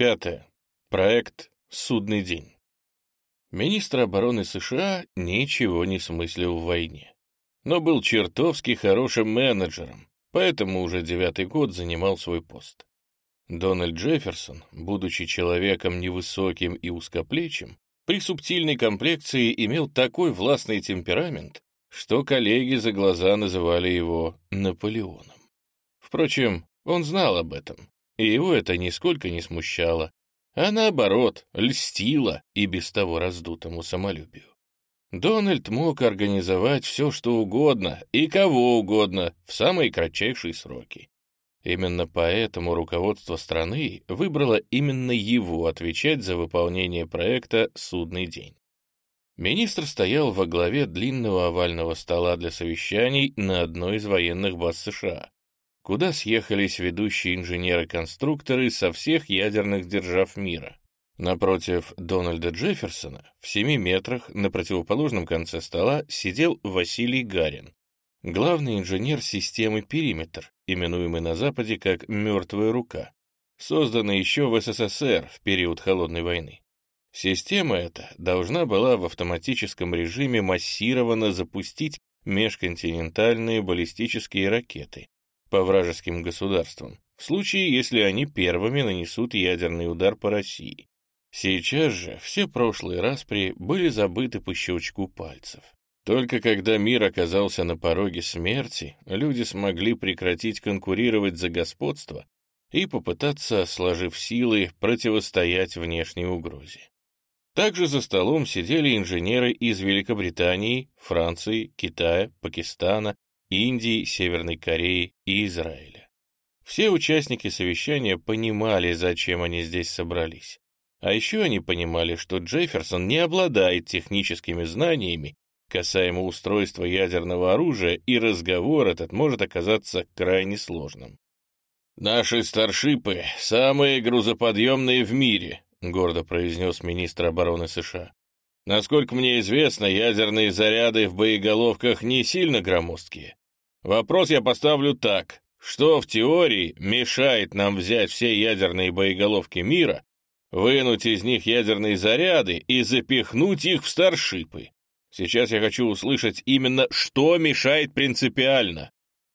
Пятое. Проект «Судный день». Министр обороны США ничего не смыслил в войне, но был чертовски хорошим менеджером, поэтому уже девятый год занимал свой пост. Дональд Джефферсон, будучи человеком невысоким и узкоплечим, при субтильной комплекции имел такой властный темперамент, что коллеги за глаза называли его Наполеоном. Впрочем, он знал об этом, и его это нисколько не смущало, а наоборот, льстило и без того раздутому самолюбию. Дональд мог организовать все, что угодно и кого угодно в самые кратчайшие сроки. Именно поэтому руководство страны выбрало именно его отвечать за выполнение проекта «Судный день». Министр стоял во главе длинного овального стола для совещаний на одной из военных баз США, куда съехались ведущие инженеры-конструкторы со всех ядерных держав мира. Напротив Дональда Джефферсона, в семи метрах на противоположном конце стола, сидел Василий Гарин, главный инженер системы «Периметр», именуемый на Западе как «мертвая рука», созданный еще в СССР в период Холодной войны. Система эта должна была в автоматическом режиме массированно запустить межконтинентальные баллистические ракеты по вражеским государствам, в случае, если они первыми нанесут ядерный удар по России. Сейчас же все прошлые распри были забыты по щелчку пальцев. Только когда мир оказался на пороге смерти, люди смогли прекратить конкурировать за господство и попытаться, сложив силы, противостоять внешней угрозе. Также за столом сидели инженеры из Великобритании, Франции, Китая, Пакистана, Индии, Северной Кореи и Израиля. Все участники совещания понимали, зачем они здесь собрались. А еще они понимали, что Джефферсон не обладает техническими знаниями касаемо устройства ядерного оружия, и разговор этот может оказаться крайне сложным. «Наши старшипы — самые грузоподъемные в мире», — гордо произнес министр обороны США. «Насколько мне известно, ядерные заряды в боеголовках не сильно громоздкие. Вопрос я поставлю так. Что в теории мешает нам взять все ядерные боеголовки мира, вынуть из них ядерные заряды и запихнуть их в старшипы? Сейчас я хочу услышать именно, что мешает принципиально.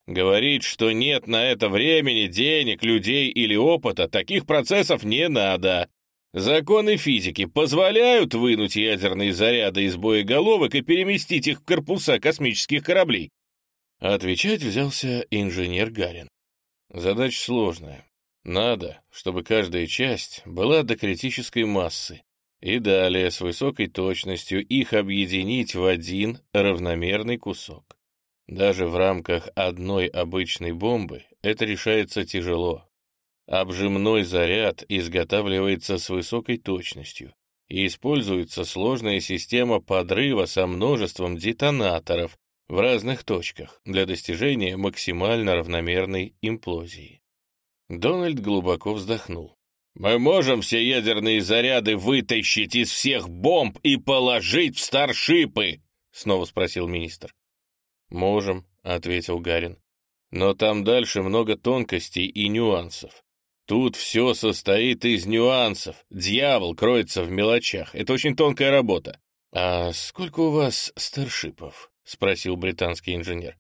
Говорить, что нет на это времени, денег, людей или опыта, таких процессов не надо. Законы физики позволяют вынуть ядерные заряды из боеголовок и переместить их в корпуса космических кораблей. Отвечать взялся инженер Гарин. Задача сложная. Надо, чтобы каждая часть была до критической массы, и далее с высокой точностью их объединить в один равномерный кусок. Даже в рамках одной обычной бомбы это решается тяжело. Обжимной заряд изготавливается с высокой точностью, и используется сложная система подрыва со множеством детонаторов, в разных точках для достижения максимально равномерной имплозии. Дональд глубоко вздохнул. «Мы можем все ядерные заряды вытащить из всех бомб и положить в старшипы?» — снова спросил министр. «Можем», — ответил Гарин. «Но там дальше много тонкостей и нюансов. Тут все состоит из нюансов. Дьявол кроется в мелочах. Это очень тонкая работа. А сколько у вас старшипов?» — спросил британский инженер.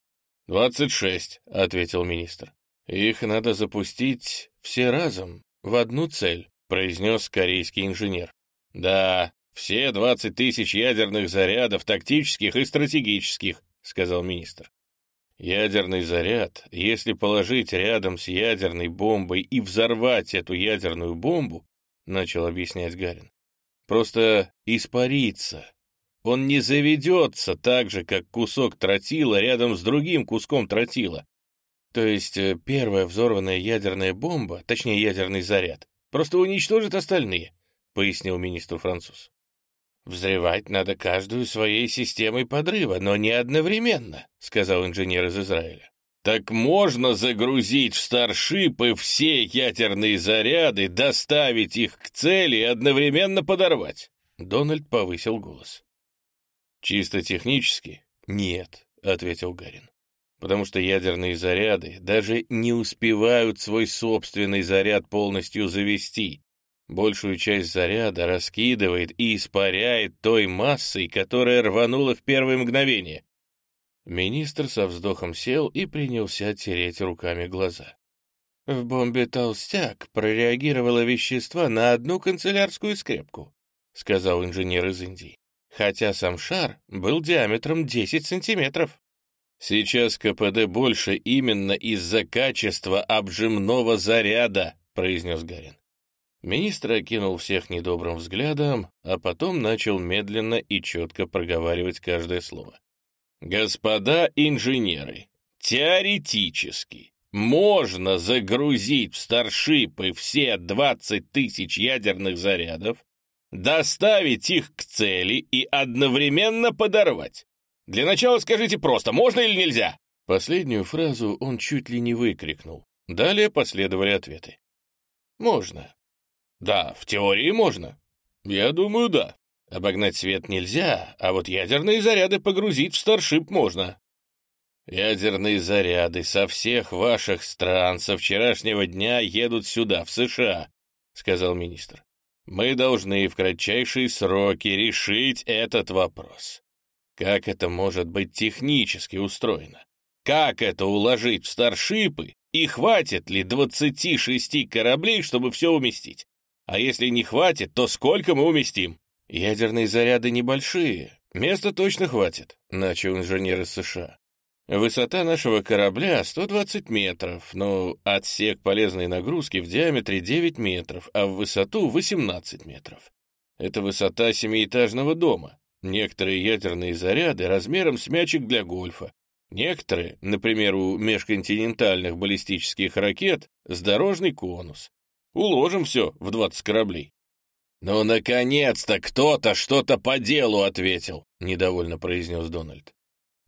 «Двадцать шесть», — ответил министр. «Их надо запустить все разом, в одну цель», — произнес корейский инженер. «Да, все двадцать тысяч ядерных зарядов, тактических и стратегических», — сказал министр. «Ядерный заряд, если положить рядом с ядерной бомбой и взорвать эту ядерную бомбу, — начал объяснять Гарин, — просто испарится, он не заведется так же, как кусок тротила рядом с другим куском тротила. То есть э, первая взорванная ядерная бомба, точнее ядерный заряд, просто уничтожит остальные, пояснил министр француз. «Взрывать надо каждую своей системой подрыва, но не одновременно», — сказал инженер из Израиля. «Так можно загрузить в старшипы все ядерные заряды, доставить их к цели и одновременно подорвать?» Дональд повысил голос. «Чисто технически нет», — ответил Гарин. «Потому что ядерные заряды даже не успевают свой собственный заряд полностью завести. большую часть заряда раскидывает и испаряет той массой, которая рванула в первое мгновение. Министр со вздохом сел и принялся тереть руками глаза. В бомбе «Толстяк» прореагировало вещество на одну канцелярскую скрепку, сказал инженер из Индии, хотя сам шар был диаметром 10 сантиметров. Сейчас КПД больше именно из-за качества обжимного заряда, произнес Гарин. Министр окинул всех недобрым взглядом, а потом начал медленно и четко проговаривать каждое слово. «Господа инженеры, теоретически можно загрузить в старшипы все 20 тысяч ядерных зарядов, доставить их к цели и одновременно подорвать. Для начала скажите просто, можно или нельзя?» Последнюю фразу он чуть ли не выкрикнул. Далее последовали ответы. «Можно. Да, в теории можно. Я думаю, да. Обогнать свет нельзя, а вот ядерные заряды погрузить в старшип можно. Ядерные заряды со всех ваших стран со вчерашнего дня едут сюда, в США, сказал министр. Мы должны в кратчайшие сроки решить этот вопрос. Как это может быть технически устроено? Как это уложить в старшипы? И хватит ли 26 кораблей, чтобы все уместить? А если не хватит, то сколько мы уместим? Ядерные заряды небольшие, места точно хватит, начал инженер из США. Высота нашего корабля 120 метров, но отсек полезной нагрузки в диаметре 9 метров, а в высоту 18 метров. Это высота семиэтажного дома. Некоторые ядерные заряды размером с мячик для гольфа. Некоторые, например, у межконтинентальных баллистических ракет, с дорожный конус. Уложим все в 20 кораблей. «Ну, наконец-то кто-то что-то по делу ответил», — недовольно произнес Дональд.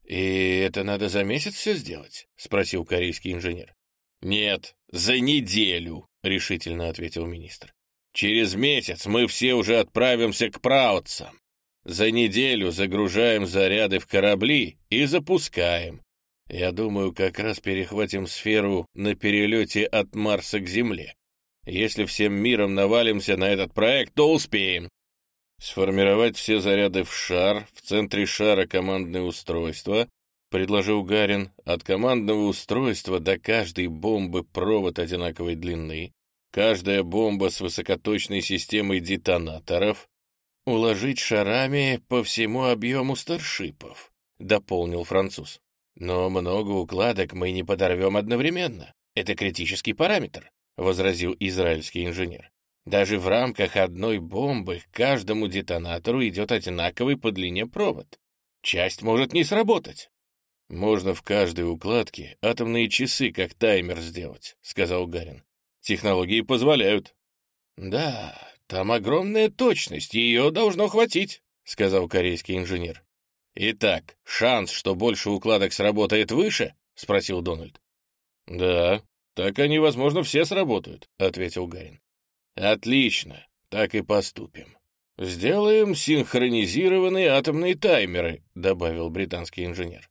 «И это надо за месяц все сделать?» — спросил корейский инженер. «Нет, за неделю», — решительно ответил министр. «Через месяц мы все уже отправимся к праотцам. За неделю загружаем заряды в корабли и запускаем. Я думаю, как раз перехватим сферу на перелете от Марса к Земле. Если всем миром навалимся на этот проект, то успеем. Сформировать все заряды в шар, в центре шара командное устройство, предложил Гарин, от командного устройства до каждой бомбы провод одинаковой длины, каждая бомба с высокоточной системой детонаторов, уложить шарами по всему объему старшипов, дополнил француз. Но много укладок мы не подорвем одновременно. Это критический параметр. — возразил израильский инженер. «Даже в рамках одной бомбы к каждому детонатору идет одинаковый по длине провод. Часть может не сработать». «Можно в каждой укладке атомные часы как таймер сделать», — сказал Гарин. «Технологии позволяют». «Да, там огромная точность, ее должно хватить», — сказал корейский инженер. «Итак, шанс, что больше укладок сработает выше?» — спросил Дональд. «Да, «Так они, возможно, все сработают», — ответил Гарин. «Отлично, так и поступим. Сделаем синхронизированные атомные таймеры», — добавил британский инженер.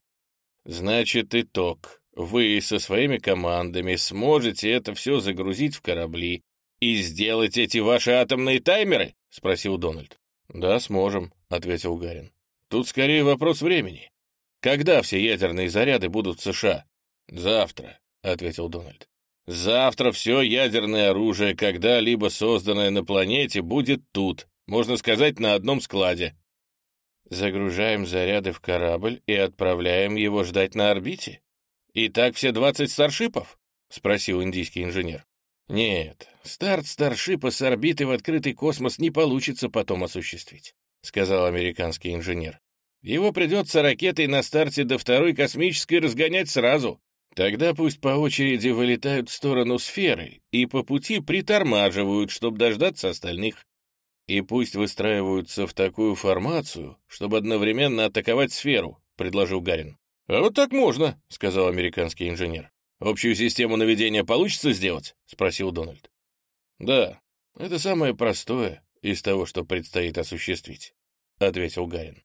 «Значит, итог. Вы со своими командами сможете это все загрузить в корабли и сделать эти ваши атомные таймеры?» — спросил Дональд. «Да, сможем», — ответил Гарин. «Тут скорее вопрос времени. Когда все ядерные заряды будут в США?» «Завтра», — ответил Дональд. Завтра все ядерное оружие, когда-либо созданное на планете, будет тут, можно сказать, на одном складе. Загружаем заряды в корабль и отправляем его ждать на орбите? И так все двадцать старшипов? — спросил индийский инженер. «Нет, старт старшипа с орбиты в открытый космос не получится потом осуществить», — сказал американский инженер. «Его придется ракетой на старте до второй космической разгонять сразу. Тогда пусть по очереди вылетают в сторону сферы и по пути притормаживают, чтобы дождаться остальных. И пусть выстраиваются в такую формацию, чтобы одновременно атаковать сферу, — предложил Гарин. «А вот так можно», — сказал американский инженер. «Общую систему наведения получится сделать?» — спросил Дональд. «Да, это самое простое из того, что предстоит осуществить», — ответил Гарин.